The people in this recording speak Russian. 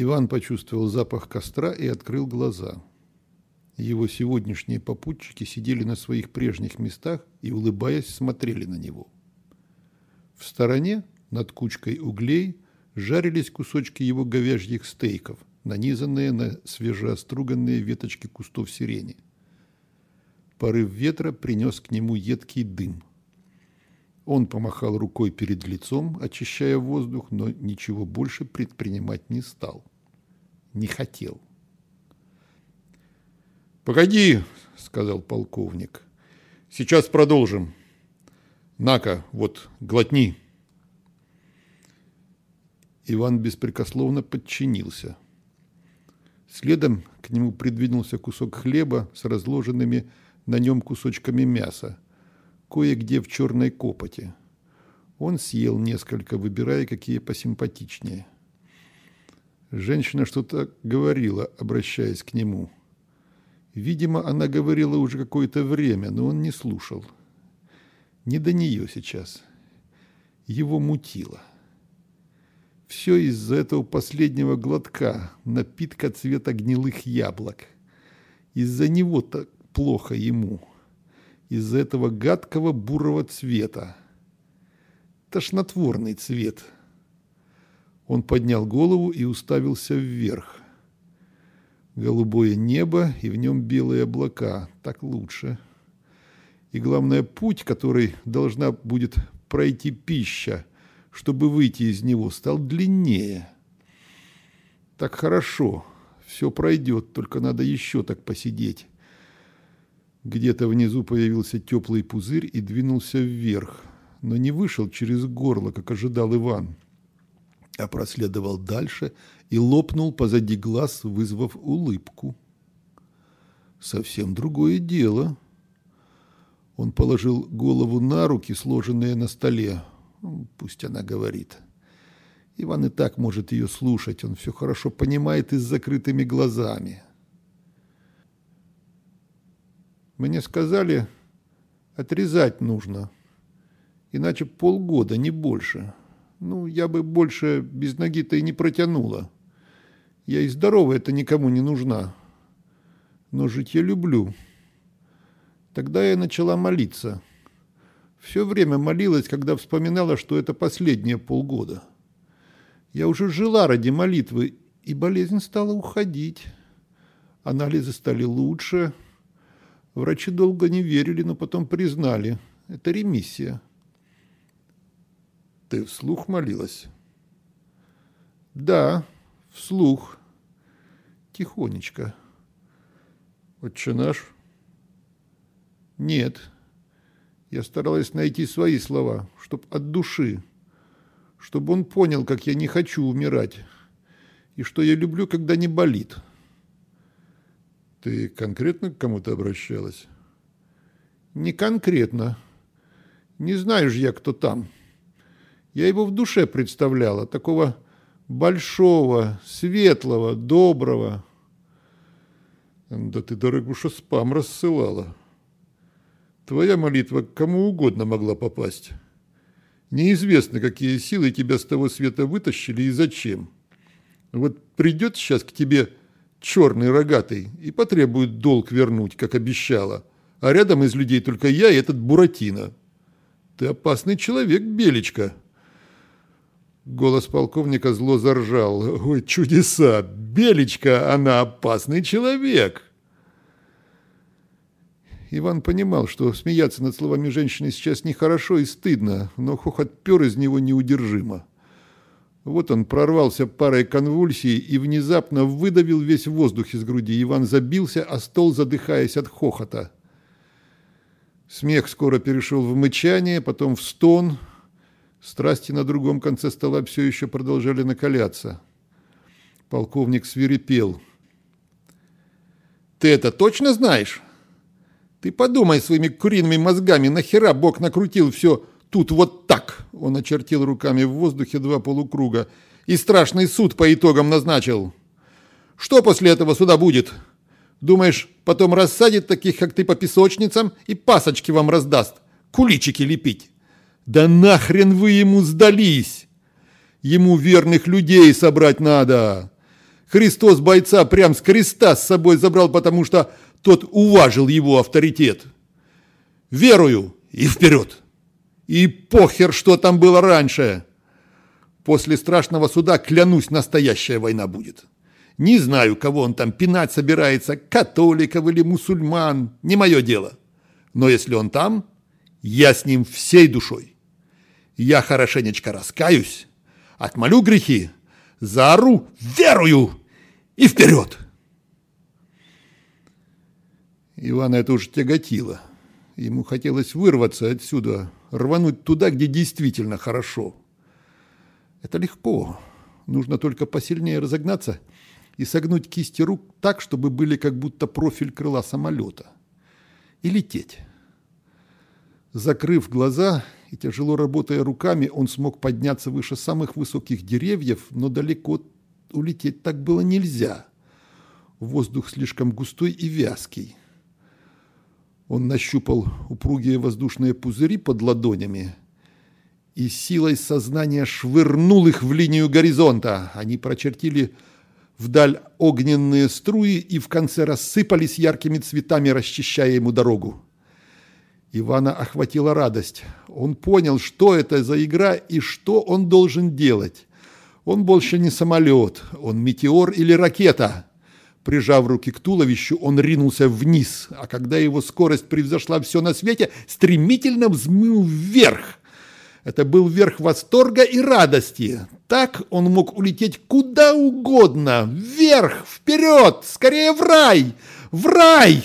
Иван почувствовал запах костра и открыл глаза. Его сегодняшние попутчики сидели на своих прежних местах и, улыбаясь, смотрели на него. В стороне, над кучкой углей, жарились кусочки его говяжьих стейков, нанизанные на свежеоструганные веточки кустов сирени. Порыв ветра принес к нему едкий дым. Он помахал рукой перед лицом, очищая воздух, но ничего больше предпринимать не стал. Не хотел. «Погоди», — сказал полковник. «Сейчас продолжим. На-ка, вот, глотни». Иван беспрекословно подчинился. Следом к нему придвинулся кусок хлеба с разложенными на нем кусочками мяса, кое-где в черной копоти. Он съел несколько, выбирая, какие посимпатичнее. Женщина что-то говорила, обращаясь к нему. Видимо, она говорила уже какое-то время, но он не слушал. Не до нее сейчас. Его мутило. Все из-за этого последнего глотка, напитка цвета гнилых яблок. Из-за него так плохо ему из-за этого гадкого бурого цвета. Тошнотворный цвет. Он поднял голову и уставился вверх. Голубое небо и в нем белые облака. Так лучше. И главное, путь, который должна будет пройти пища, чтобы выйти из него, стал длиннее. Так хорошо, все пройдет, только надо еще так посидеть. Где-то внизу появился теплый пузырь и двинулся вверх, но не вышел через горло, как ожидал Иван, а проследовал дальше и лопнул позади глаз, вызвав улыбку. Совсем другое дело. Он положил голову на руки, сложенные на столе. Пусть она говорит. Иван и так может ее слушать, он все хорошо понимает и с закрытыми глазами. Мне сказали, отрезать нужно, иначе полгода, не больше. Ну, я бы больше без ноги-то и не протянула. Я и здоровая-то никому не нужна. Но жить я люблю. Тогда я начала молиться. Все время молилась, когда вспоминала, что это последние полгода. Я уже жила ради молитвы, и болезнь стала уходить. Анализы стали лучше – Врачи долго не верили, но потом признали. Это ремиссия. Ты вслух молилась? Да, вслух. Тихонечко. Отче наш? Нет. Я старалась найти свои слова, чтоб от души, чтобы он понял, как я не хочу умирать, и что я люблю, когда не болит. Ты конкретно к кому-то обращалась? Не конкретно. Не знаю же я, кто там. Я его в душе представляла, такого большого, светлого, доброго. Да ты, дорогуша, спам рассылала. Твоя молитва к кому угодно могла попасть. Неизвестно, какие силы тебя с того света вытащили и зачем. Вот придет сейчас к тебе черный рогатый, и потребует долг вернуть, как обещала. А рядом из людей только я и этот Буратино. Ты опасный человек, Белечка. Голос полковника зло заржал. Ой, чудеса! Белечка, она опасный человек. Иван понимал, что смеяться над словами женщины сейчас нехорошо и стыдно, но хохот пер из него неудержимо. Вот он прорвался парой конвульсий и внезапно выдавил весь воздух из груди. Иван забился, а стол задыхаясь от хохота. Смех скоро перешел в мычание, потом в стон. Страсти на другом конце стола все еще продолжали накаляться. Полковник свирепел. «Ты это точно знаешь? Ты подумай своими куриными мозгами, нахера Бог накрутил все Тут вот так, он очертил руками в воздухе два полукруга, и страшный суд по итогам назначил. Что после этого суда будет? Думаешь, потом рассадит таких, как ты, по песочницам и пасочки вам раздаст, куличики лепить? Да нахрен вы ему сдались? Ему верных людей собрать надо. Христос бойца прям с креста с собой забрал, потому что тот уважил его авторитет. Верую и вперед. И похер, что там было раньше. После страшного суда, клянусь, настоящая война будет. Не знаю, кого он там пинать собирается, католиков или мусульман, не мое дело. Но если он там, я с ним всей душой. Я хорошенечко раскаюсь, отмолю грехи, заору «Верую!» и вперед! Ивана это уж тяготило. Ему хотелось вырваться отсюда, рвануть туда, где действительно хорошо. Это легко. Нужно только посильнее разогнаться и согнуть кисти рук так, чтобы были как будто профиль крыла самолета. И лететь. Закрыв глаза и тяжело работая руками, он смог подняться выше самых высоких деревьев, но далеко улететь так было нельзя. Воздух слишком густой и вязкий. Он нащупал упругие воздушные пузыри под ладонями и силой сознания швырнул их в линию горизонта. Они прочертили вдаль огненные струи и в конце рассыпались яркими цветами, расчищая ему дорогу. Ивана охватила радость. Он понял, что это за игра и что он должен делать. Он больше не самолет, он метеор или ракета. Прижав руки к туловищу, он ринулся вниз, а когда его скорость превзошла все на свете, стремительно взмыл вверх. Это был верх восторга и радости. Так он мог улететь куда угодно, вверх, вперед, скорее в рай, в рай!